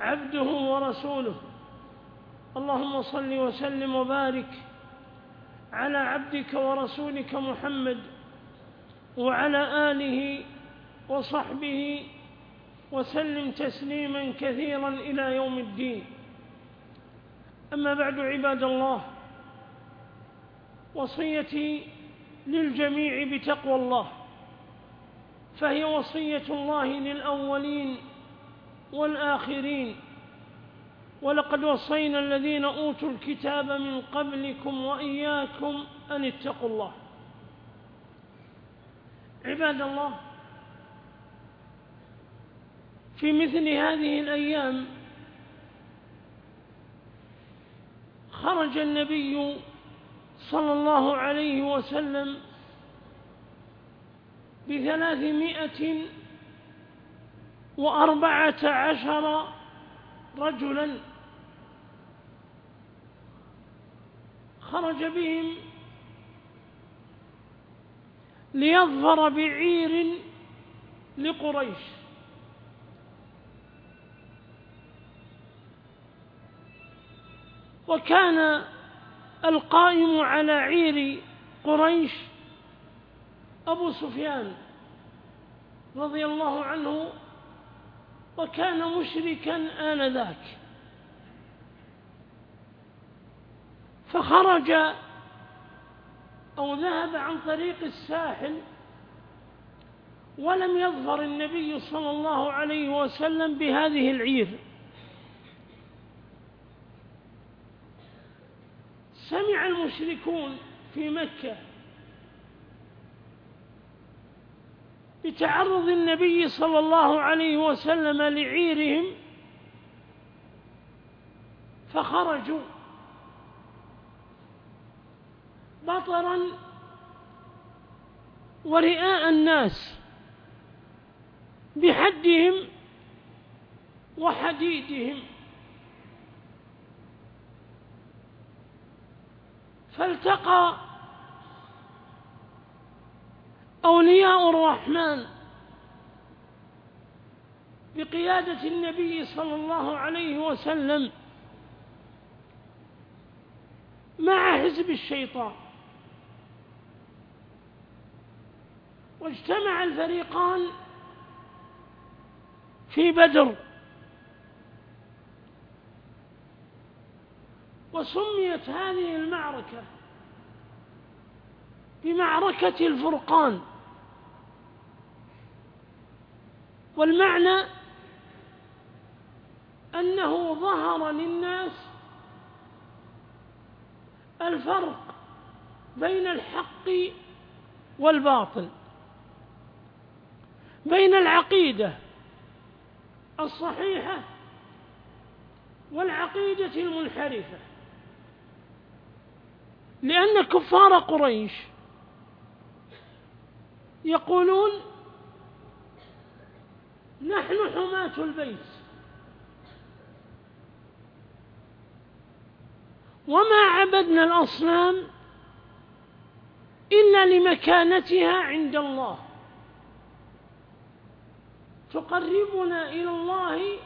عبده ورسوله. اللهم صل وسلم وبارك على عبدك ورسولك محمد وعلى آله وصحبه وسلم تسليما كثيرا إلى يوم الدين. أما بعد عباد الله وصيتي للجميع بتقوى الله فهي وصية الله للأولين والآخرين. ولقد وصينا الذين أوتوا الكتاب من قبلكم وإياكم أن اتقوا الله. عباد الله في مثل هذه الأيام خرج النبي صلى الله عليه وسلم بثلاثمائة وأربعة عشر رجلا خرج بهم ليظفر بعير لقريش. وكان القائم على عير قريش أبو سفيان رضي الله عنه وكان مشركا آنذاك. فخرج أو ذهب عن طريق الساحل ولم يظفر النبي صلى الله عليه وسلم بهذه العير. سمع المشركون في مكة بتعرض النبي صلى الله عليه وسلم لعيرهم فخرجوا. بطرا ورئاء الناس بحدهم وحديدهم. فالتقى أولياء الرحمن بقيادة النبي صلى الله عليه وسلم مع حزب الشيطان. واجتمع الفريقان في بدر. وسميت هذه المعركة بمعركة الفرقان. والمعنى أنه ظهر للناس الفرق بين الحق والباطل بين العقيدة الصحيحة والعقيدة المنحرفة. لأن كفار قريش يقولون نحن حماة البيت. وما عبدنا الأصنام إلا لمكانتها عند الله. تقربنا إلى الله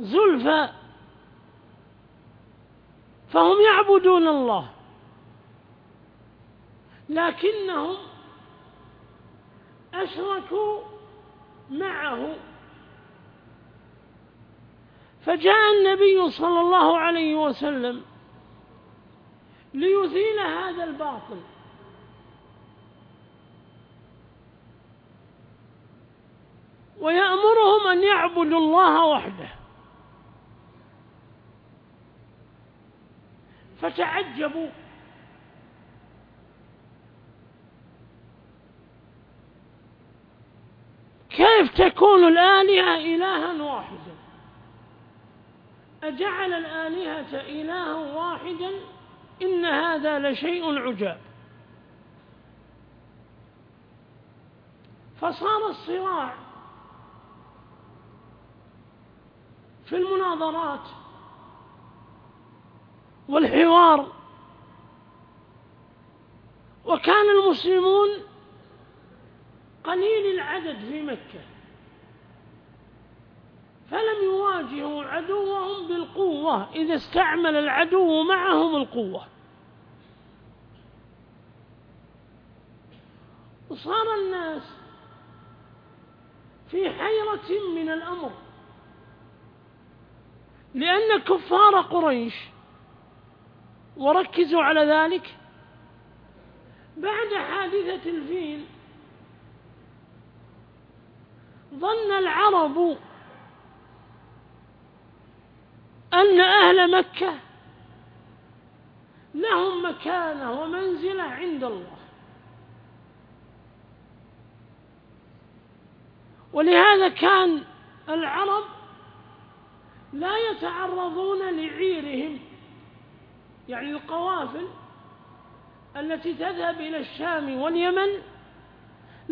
زلفى. فهم يعبدون الله. لكنهم أشركوا معه. فجاء النبي صلى الله عليه وسلم ليزيل هذا الباطل. ويأمرهم أن يعبدوا الله وحده. فتعجبوا كيف تكون الآلهة إلها واحدا؟ أجعل الآلهة إلها واحدا؟ إن هذا لشيء عجاب. فصار الصراع في المناظرات والحوار. وكان المسلمون قليل العدد في مكة. فلم يواجهوا عدوهم بالقوة. إذا استعمل العدو معهم القوة. وصار الناس في حيرة من الأمر. لأن كفار قريش وركزوا على ذلك. بعد حادثة الفيل ظن العرب أن أهل مكة لهم مكانة ومنزلة عند الله. ولهذا كان العرب لا يتعرضون لعيرهم يعني القوافل التي تذهب إلى الشام واليمن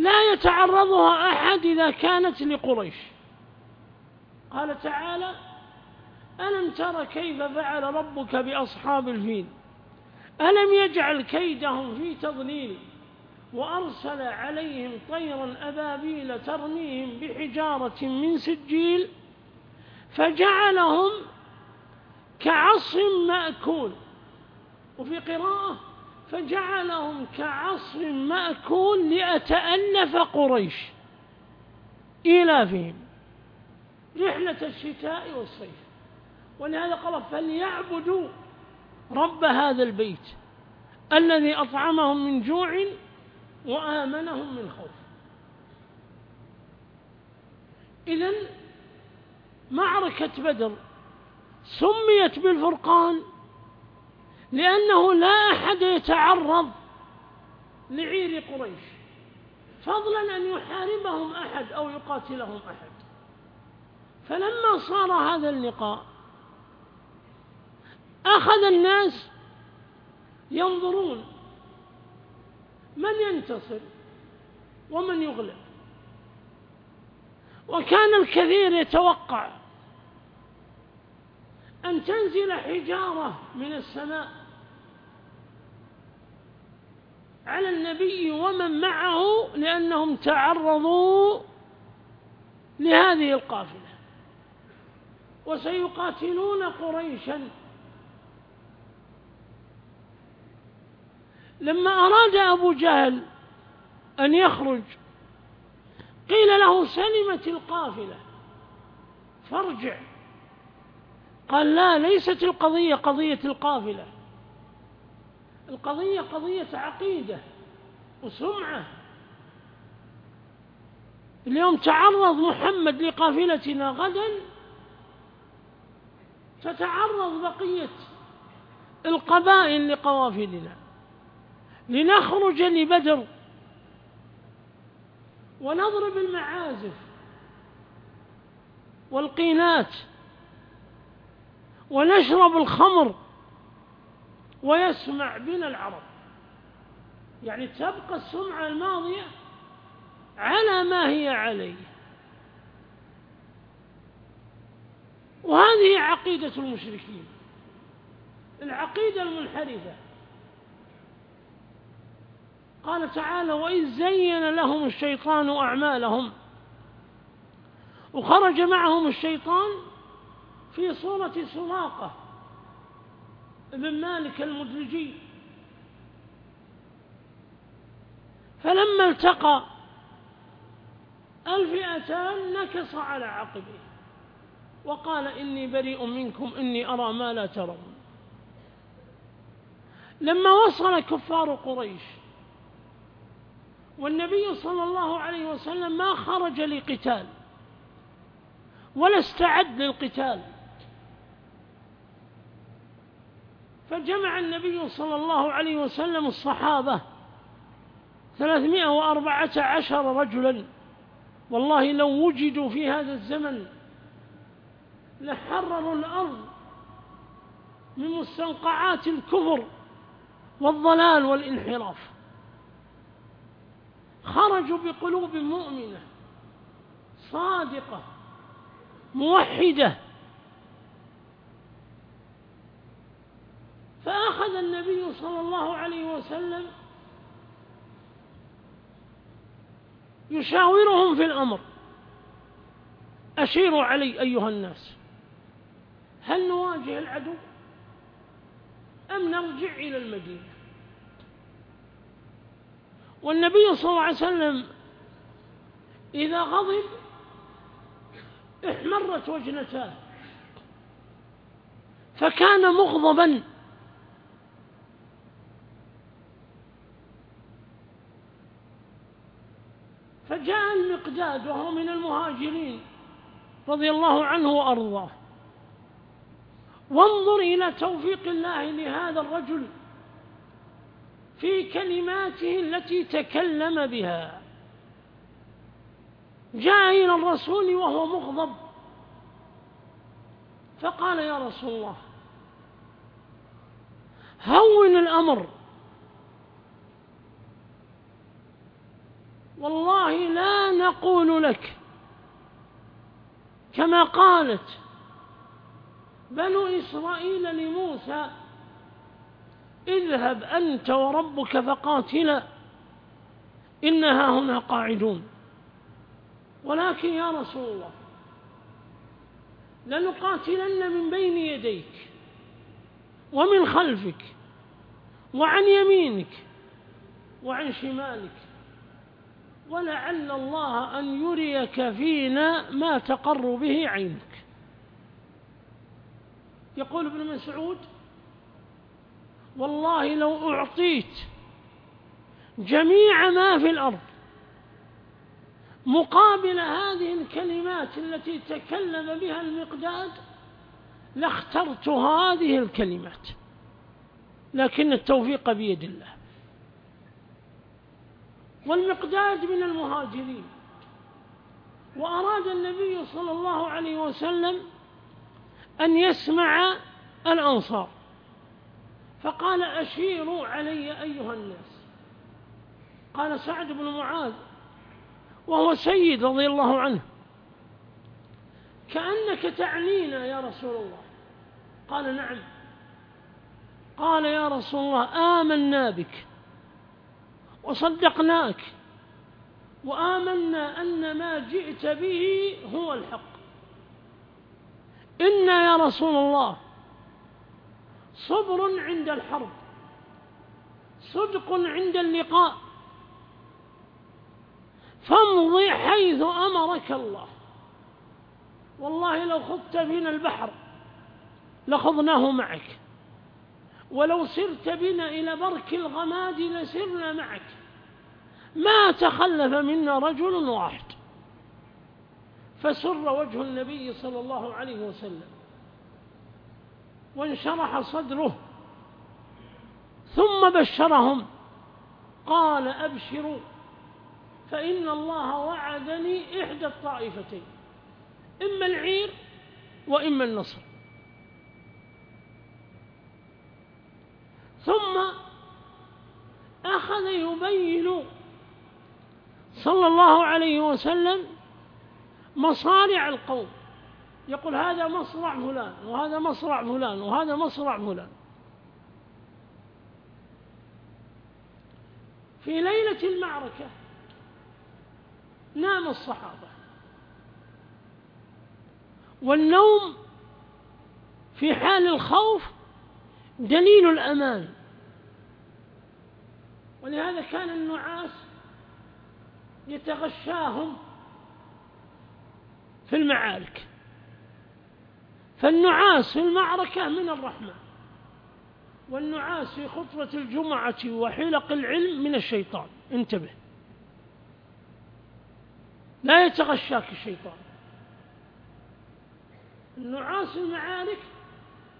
لا يتعرضها أحد إذا كانت لقريش. قال تعالى ألم تر كيف فعل ربك بأصحاب الفيل؟ ألم يجعل كيدهم في تضليل؟ وأرسل عليهم طيرا أبابيل ترميهم بحجارة من سجيل فجعلهم كعص مأكول. وفي قراءة فجعلهم كعص مأكول لأتألف قريش إيلافهم رحلة الشتاء والصيف. ولهذا قال فليعبدوا رب هذا البيت الذي أطعمهم من جوع وآمنهم من خوف. إذا معركة بدر سميت بالفرقان لأنه لا أحد يتعرض لعير قريش. فضلا أن يحاربهم أحد أو يقاتلهم أحد. فلما صار هذا اللقاء أخذ الناس ينظرون من ينتصر ومن يغلب. وكان الكثير يتوقع أن تنزل حجارة من السماء على النبي ومن معه لأنهم تعرضوا لهذه القافلة. وسيقاتلون قريشا. لما أراد أبو جهل أن يخرج قيل له سلمت القافلة فارجع. قال لا ليست القضية قضية القافلة. القضية قضية عقيدة وسمعة. اليوم تعرض محمد لقافلتنا غدا تتعرض بقية القبائل لقوافلنا. لنخرج لبدر ونضرب المعازف والقينات ونشرب الخمر ويسمع بنا العرب. يعني تبقى السمعة الماضية على ما هي عليه. وهذه عقيدة المشركين العقيدة المنحرفة. قال تعالى وإذ زين لهم الشيطان أعمالهم وخرج معهم الشيطان في صورة سراقة ابن مالك المدلجي فلما التقى الفئتان نكص على عقبه وقال إني بريء منكم إني أرى ما لا ترون. لما وصل كفار قريش والنبي صلى الله عليه وسلم ما خرج لقتال ولا استعد للقتال. فجمع النبي صلى الله عليه وسلم الصحابة ثلاثمائة وأربعة عشر رجلا. والله لو وجدوا في هذا الزمن لحرروا الأرض من مستنقعات الكفر والضلال والانحراف. خرجوا بقلوب مؤمنة صادقة موحدة فأخذ النبي صلى الله عليه وسلم يشاورهم في الأمر. أشيروا علي أيها الناس هل نواجه العدو أم نرجع إلى المدينة؟ والنبي صلى الله عليه وسلم إذا غضب احمرت وجنتاه فكان مغضبا فجاء المقداد وهو من المهاجرين رضي الله عنه وأرضاه. وانظر إلى توفيق الله لهذا الرجل في كلماته التي تكلم بها. جاء إلى الرسول وهو مغضب. فقال يا رسول الله هون الأمر. والله لا نقول لك كما قالت بنو إسرائيل لموسى اذهب أنت وربك فقاتلا إنها هنا قاعدون. ولكن يا رسول الله لنقاتلن من بين يديك ومن خلفك وعن يمينك وعن شمالك ولعل الله أن يريك فينا ما تقر به عينك. يقول ابن مسعود والله لو أعطيت جميع ما في الأرض مقابل هذه الكلمات التي تكلم بها المقداد لاخترت هذه الكلمات. لكن التوفيق بيد الله. والمقداد من المهاجرين. وأراد النبي صلى الله عليه وسلم أن يسمع الأنصار. فقال أشيروا علي أيها الناس. قال سعد بن معاذ وهو سيد رضي الله عنه. كأنك تعنينا يا رسول الله. قال نعم. قال يا رسول الله آمنا بك. وصدقناك وآمنا أن ما جئت به هو الحق. إنا يا رسول الله صبر عند الحرب صدق عند اللقاء فامضي حيث أمرك الله. والله لو خضت بنا البحر لخضناه معك. ولو سرت بنا إلى برك الغماد لسرنا معك. ما تخلف منا رجل واحد. فسر وجه النبي صلى الله عليه وسلم. وانشرح صدره. ثم بشرهم. قال أبشروا. فإن الله وعدني إحدى الطائفتين. إما العير وإما النصر. ثم أخذ يبين صلى الله عليه وسلم مصارع القوم. يقول هذا مصرع فلان وهذا مصرع فلان وهذا مصرع فلان. في ليلة المعركة نام الصحابة. والنوم في حال الخوف دليل الأمان. ولهذا كان النعاس يتغشاهم في المعارك. فالنعاس في المعركة من الرحمة والنعاس في خطبة الجمعة وحلق العلم من الشيطان. انتبه. لا يتغشاك الشيطان. النعاس المعارك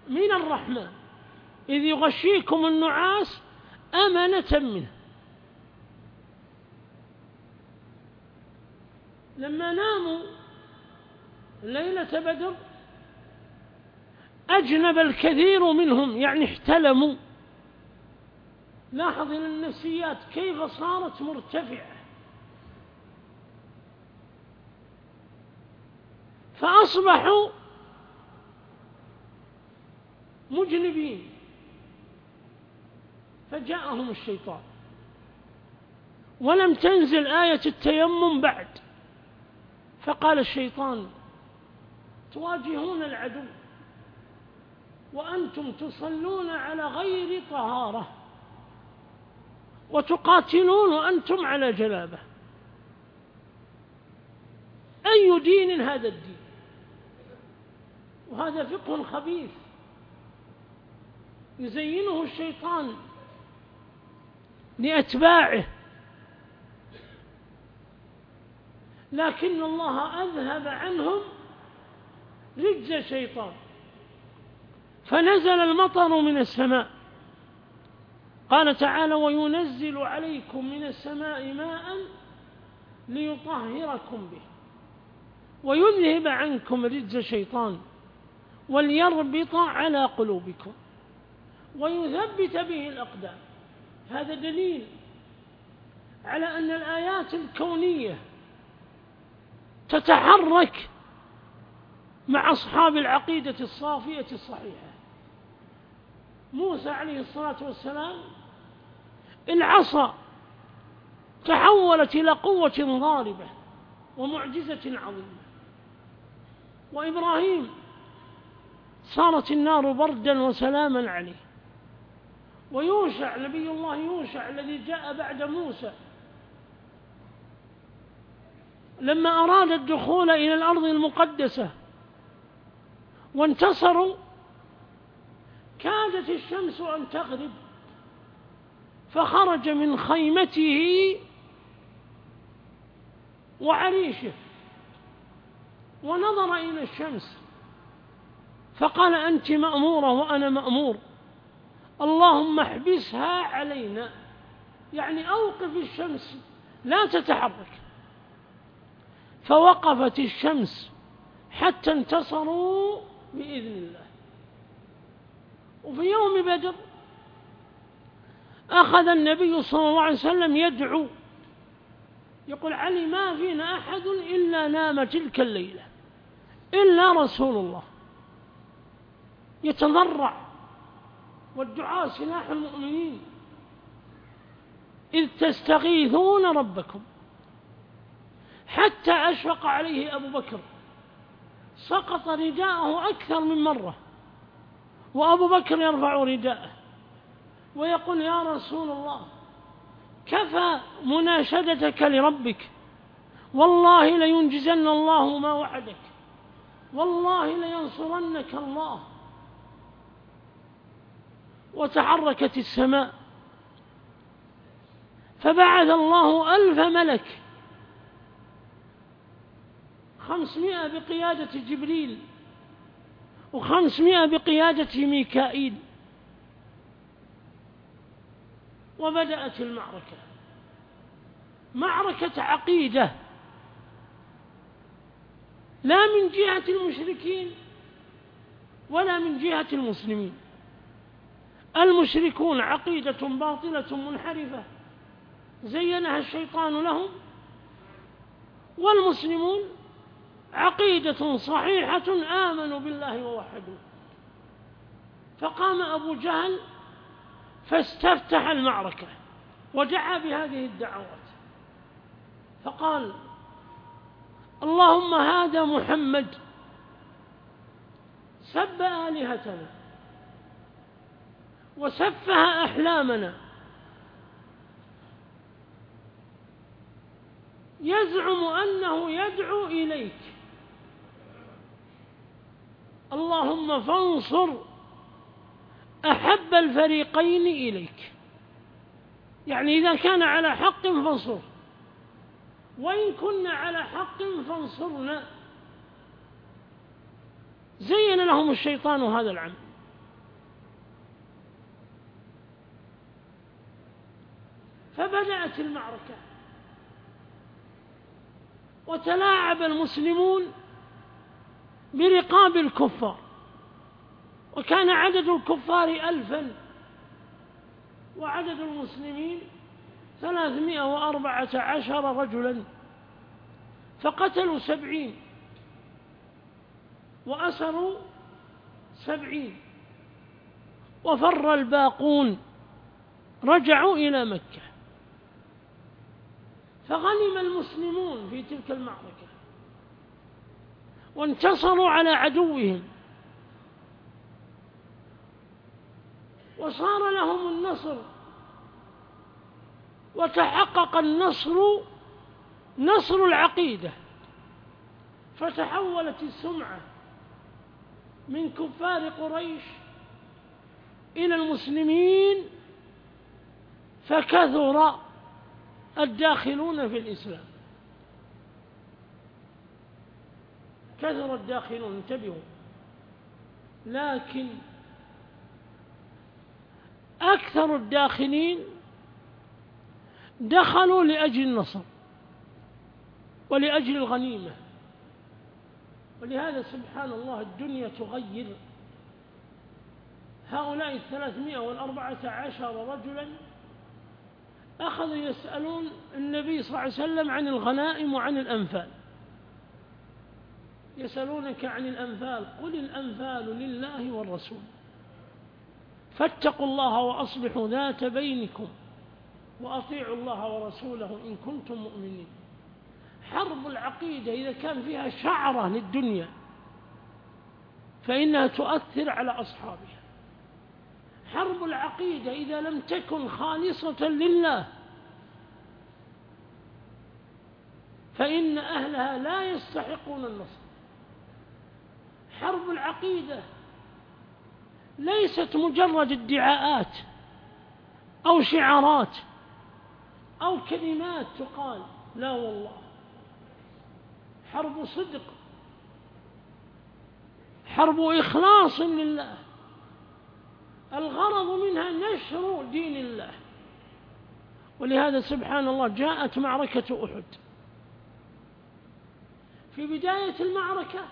من الرحمن إذ يغشيكم النعاس أمنة منه. لما ناموا ليلة بدر أجنب الكثير منهم يعني احتلموا. لاحظ إن النفسيات كيف صارت مرتفعة. فأصبحوا مجنبين. فجاءهم الشيطان. ولم تنزل آية التيمم بعد. فقال الشيطان تواجهون العدو وأنتم تصلون على غير طهارة وتقاتلون وأنتم على جلابة. أي دين هذا الدين؟ وهذا فقه خبيث. يزينه الشيطان لأتباعه. لكن الله أذهب عنهم رجز الشيطان. فنزل المطر من السماء. قال تعالى وينزل عليكم من السماء ماء ليطهركم به. ويذهب عنكم رجز الشيطان. وليربط على قلوبكم. ويثبت به الأقدام. هذا دليل على أن الآيات الكونية تتحرك مع أصحاب العقيدة الصافية الصحيحة. موسى عليه الصلاة والسلام العصا تحولت إلى قوة ضاربة ومعجزة عظيمة. وإبراهيم صارت النار بردا وسلاما عليه. ويوشع نبي الله يوشع الذي جاء بعد موسى. لما أراد الدخول إلى الأرض المقدسة وانتصروا كادت الشمس أن تغرب فخرج من خيمته وعريشه ونظر إلى الشمس فقال أنت مأمورة وأنا مأمور. اللهم احبسها علينا. يعني أوقف الشمس لا تتحرك. فوقفت الشمس حتى انتصروا بإذن الله. وفي يوم بدر أخذ النبي صلى الله عليه وسلم يدعو. يقول علي ما فينا أحد إلا نام تلك الليلة إلا رسول الله. يتضرع. والدعاء سلاح المؤمنين. إذ تستغيثون ربكم. حتى أشفق عليه أبو بكر. سقط رداءه أكثر من مرة. وأبو بكر يرفع رداءه. ويقول يا رسول الله كفى مناشدتك لربك. والله لينجزن الله ما وعدك. والله لينصرنك الله. وتحركت السماء. فبعث الله ألف ملك. خمسمائة بقيادة جبريل وخمسمائة بقيادة ميكائيل. وبدأت المعركة. معركة عقيدة. لا من جهة المشركين ولا من جهة المسلمين. المشركون عقيدة باطلة منحرفة. زينها الشيطان لهم. والمسلمون عقيدة صحيحة آمنوا بالله ووحدوا فقام أبو جهل فاستفتح المعركة ودعا بهذه الدعوات. فقال اللهم هذا محمد سب آلهتنا. وسفه أحلامنا. يزعم أنه يدعو إليك. اللهم فانصر أحب الفريقين إليك. يعني إذا كان على حق فانصر. وإن كنا على حق فانصرنا. زين لهم الشيطان هذا العمل. فبدأت المعركة. وتلاعب المسلمون برقاب الكفار. وكان عدد الكفار ألفا. وعدد المسلمين ثلاثمائة وأربعة عشر رجلا. فقتلوا سبعين. وأسروا سبعين. وفر الباقون. رجعوا إلى مكة. فغنم المسلمون في تلك المعركة وانتصروا على عدوهم وصار لهم النصر وتحقق النصر نصر العقيدة فتحولت السمعة من كفار قريش إلى المسلمين فكثر الداخلون في الإسلام. كثر الداخلون انتبهوا. لكن أكثر الداخلين دخلوا لأجل النصر ولأجل الغنيمة. ولهذا سبحان الله الدنيا تغير. هؤلاء الثلاثمائة والأربعة عشر رجلا أخذوا يسألون النبي صلى الله عليه وسلم عن الغنائم وعن الأنفال. يسألونك عن الأنفال قل الأنفال لله والرسول. فاتقوا الله وأصلحوا ذات بينكم وأطيعوا الله ورسوله إن كنتم مؤمنين. حرب العقيدة إذا كان فيها شعرة للدنيا فإنها تؤثر على أصحابها. حرب العقيدة إذا لم تكن خالصة لله. فإن أهلها لا يستحقون النصر. حرب العقيدة ليست مجرد ادعاءات أو شعارات أو كلمات تقال. لا والله. حرب صدق. حرب إخلاص لله. الغرض منها نشر دين الله. ولهذا سبحان الله جاءت معركة أحد. في بداية المعركة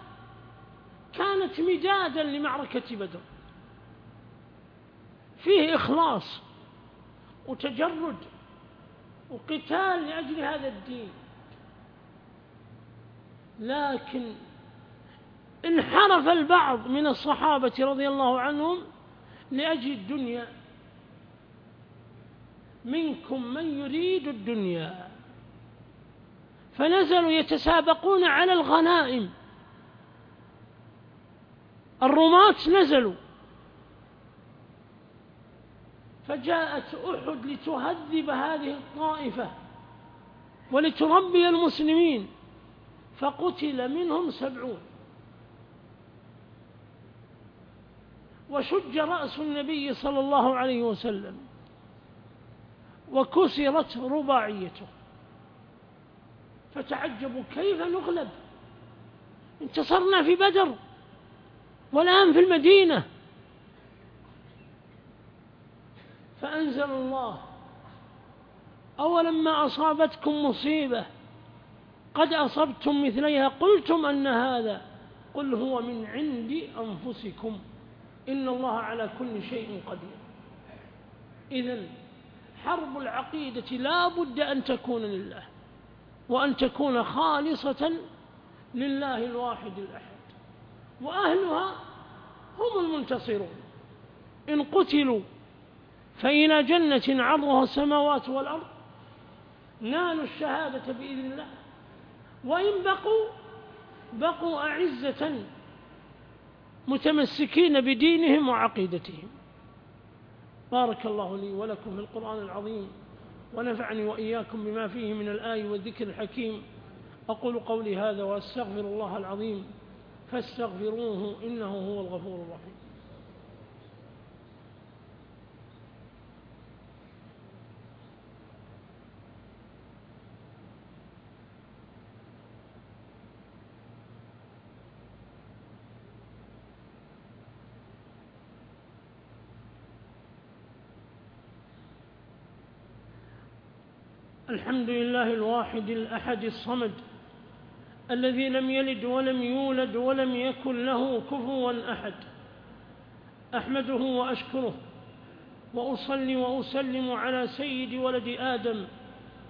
كانت مدادا لمعركة بدر. فيه إخلاص وتجرد وقتال لأجل هذا الدين. لكن انحرف البعض من الصحابة رضي الله عنهم لأجل الدنيا. منكم من يريد الدنيا. فنزلوا يتسابقون على الغنائم. الرماة نزلوا. فجاءت أحد لتهذب هذه الطائفة ولتربي المسلمين. فقتل منهم سبعون. وشج رأس النبي صلى الله عليه وسلم وكسرت رباعيته. فتعجبوا كيف نغلب؟ انتصرنا في بدر والآن في المدينة. فأنزل الله أولما أصابتكم مصيبة قد أصبتم مثليها قلتم أن هذا قل هو من عند أنفسكم. إن الله على كل شيء قدير. إذا حرب العقيدة لا بد أن تكون لله وأن تكون خالصة لله الواحد الأحد وأهلها هم المنتصرون. إن قتلوا فإلى جنة عرضها السماوات والأرض نالوا الشهادة بإذن الله وإن بقوا بقوا أعزة متمسكين بدينهم وعقيدتهم. بارك الله لي ولكم في القرآن العظيم ونفعني وإياكم بما فيه من الآي والذكر الحكيم. أقول قولي هذا وأستغفر الله العظيم فاستغفروه إنه هو الغفور الرحيم. الحمد لله الواحد الأحد الصمد الذي لم يلد ولم يولد ولم يكن له كفوا أحد. أحمده وأشكره وأصلي وأسلم على سيد ولد آدم.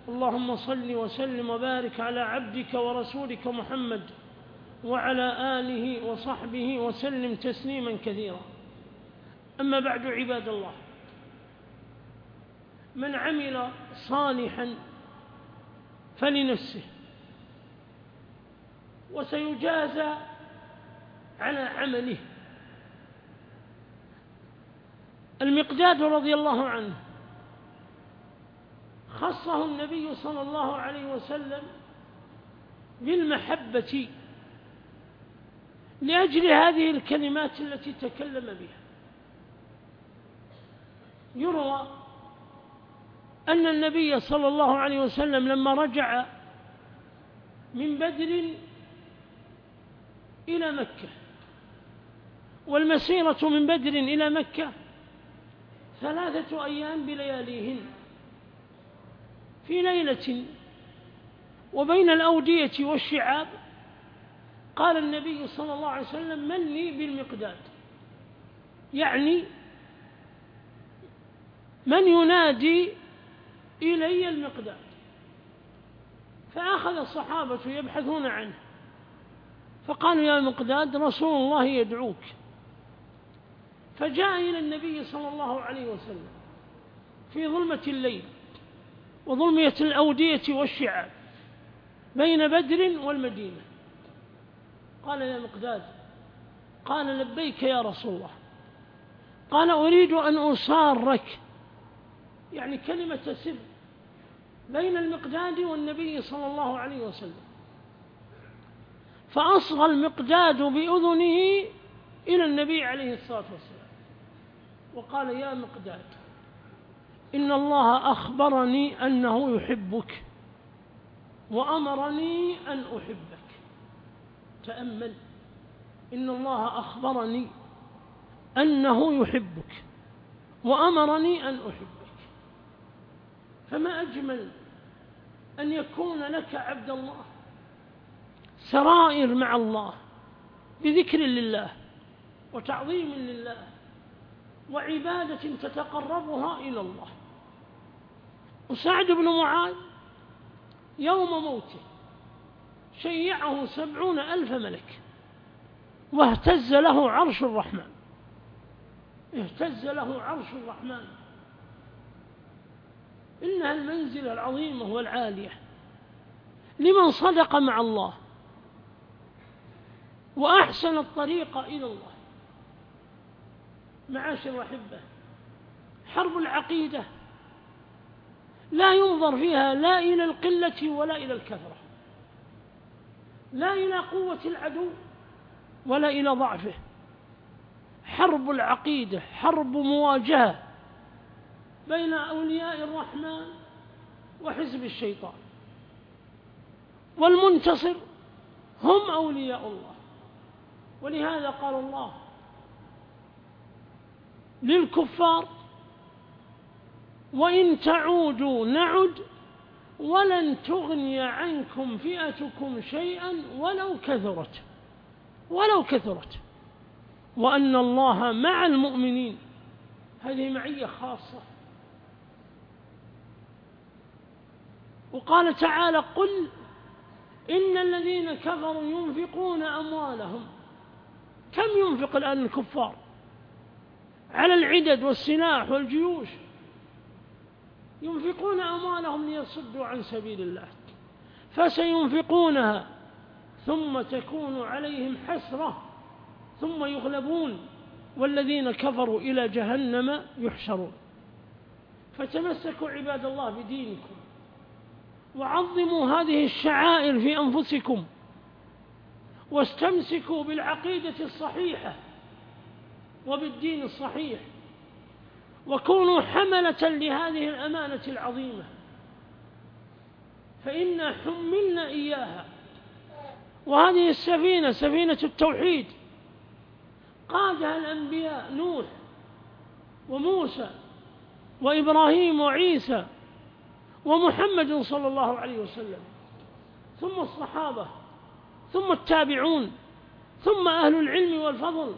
اللهم صل وسلم وبارك على عبدك ورسولك محمد وعلى آله وصحبه وسلم تسليما كثيرا. أما بعد عباد الله من عمل صالحا فلنفسه. وسيجازى على عمله. المقداد رضي الله عنه خصه النبي صلى الله عليه وسلم بالمحبة لأجل هذه الكلمات التي تكلم بها. يروى أن النبي صلى الله عليه وسلم لما رجع من بدر إلى مكة والمسيرة من بدر إلى مكة ثلاثة أيام بلياليهن في ليلة وبين الأودية والشعاب قال النبي صلى الله عليه وسلم من لي بالمقداد يعني من ينادي إلي المقداد فأخذ الصحابة يبحثون عنه. فقالوا يا مقداد رسول الله يدعوك. فجاء إلى النبي صلى الله عليه وسلم في ظلمة الليل وظلمية الأودية والشعاب بين بدر والمدينة. قال يا مقداد قال لبيك يا رسول الله قال أريد أن أصارك يعني كلمة سر. بين المقداد والنبي صلى الله عليه وسلم. فأصغى المقداد بأذنه إلى النبي عليه الصلاة والسلام. وقال يا مقداد إن الله أخبرني أنه يحبك وأمرني أن أحبك. تأمل إن الله أخبرني أنه يحبك وأمرني أن أحبك. فما أجمل أن يكون لك عبد الله سرائر مع الله بذكر لله وتعظيم لله وعبادة تتقربها إلى الله. وسعد بن معاذ يوم موته شيعه سبعون ألف ملك واهتز له عرش الرحمن اهتز له عرش الرحمن. إنها المنزلة العظيمة والعالية لمن صدق مع الله. وأحسن الطريق إلى الله. معاشر الأحبة حرب العقيدة. لا ينظر فيها لا إلى القلة ولا إلى الكثرة لا إلى قوة العدو ولا إلى ضعفه. حرب العقيدة حرب مواجهة. بين أولياء الرحمن وحزب الشيطان. والمنتصر هم أولياء الله. ولهذا قال الله للكفار وإن تعودوا نعد ولن تغني عنكم فئتكم شيئا ولو كثرت. ولو كثرت. وأن الله مع المؤمنين. هذه معية خاصة. وقال تعالى قل إن الذين كفروا ينفقون أموالهم. كم ينفق الآن الكفار؟ على العدد والسلاح والجيوش. ينفقون أموالهم ليصدوا عن سبيل الله. فسينفقونها ثم تكون عليهم حسرة. ثم يغلبون والذين كفروا إلى جهنم يحشرون. فتمسكوا عباد الله بدينكم. وعظموا هذه الشعائر في أنفسكم واستمسكوا بالعقيدة الصحيحة وبالدين الصحيح وكونوا حملة لهذه الأمانة العظيمة فإنا حملنا إياها وهذه السفينة سفينة التوحيد قادها الأنبياء نوح وموسى وإبراهيم وعيسى ومحمد صلى الله عليه وسلم ثم الصحابة ثم التابعون ثم أهل العلم والفضل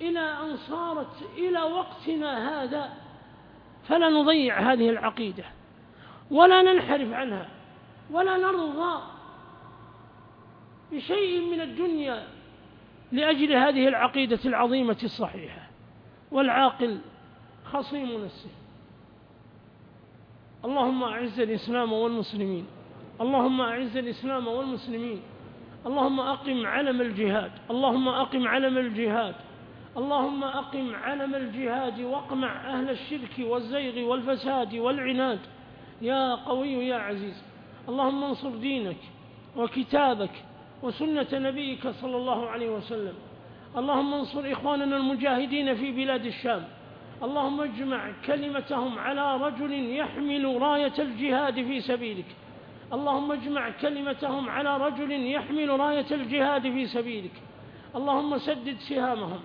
إلى أن صارت إلى وقتنا هذا فلا نضيع هذه العقيدة ولا ننحرف عنها ولا نرضى بشيء من الدنيا لأجل هذه العقيدة العظيمة الصحيحة والعاقل خصيم نفسه. اللهم أعز الإسلام والمسلمين. اللهم أعز الإسلام والمسلمين. اللهم أقم علم الجهاد. اللهم أقم علم الجهاد. اللهم أقم علم الجهاد واقمع أهل الشرك والزيغ والفساد والعناد. يا قوي يا عزيز. اللهم انصر دينك وكتابك وسنة نبيك صلى الله عليه وسلم. اللهم انصر إخواننا المجاهدين في بلاد الشام. اللهم اجمع كلمتهم على رجل يحمل راية الجهاد في سبيلك. اللهم اجمع كلمتهم على رجل يحمل راية الجهاد في سبيلك. اللهم سدد سهامهم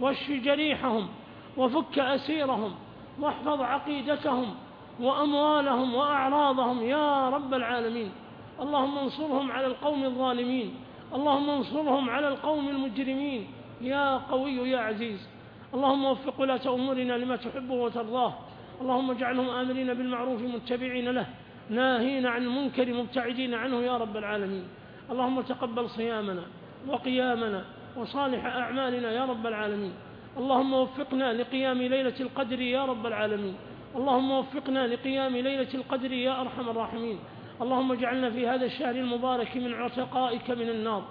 واشف جريحهم وفك أسيرهم واحفظ عقيدتهم وأموالهم وأعراضهم يا رب العالمين. اللهم انصرهم على القوم الظالمين. اللهم انصرهم على القوم المجرمين. يا قوي يا عزيز. اللهم وفق ولاة أمورنا لما تحبه وترضاه. اللهم اجعلهم آمرين بالمعروف متبعين له. ناهين عن المنكر مبتعدين عنه يا رب العالمين. اللهم تقبل صيامنا وقيامنا وصالح أعمالنا يا رب العالمين. اللهم وفقنا لقيام ليلة القدر يا رب العالمين. اللهم وفقنا لقيام ليلة القدر يا أرحم الراحمين. اللهم اجعلنا في هذا الشهر المبارك من عتقائك من النار.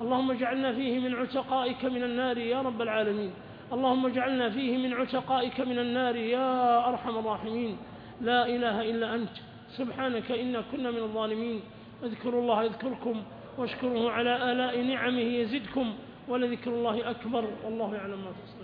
اللهم اجعلنا فيه من عتقائك من النار يا رب العالمين. اللهم اجعلنا فيه من عتقائك من النار يا أرحم الراحمين. لا إله إلا أنت. سبحانك إنا كنا من الظالمين. اذكروا الله يذكركم واشكروه على آلاء نعمه يزدكم ولذكر الله أكبر. والله يعلم ما تصنعون.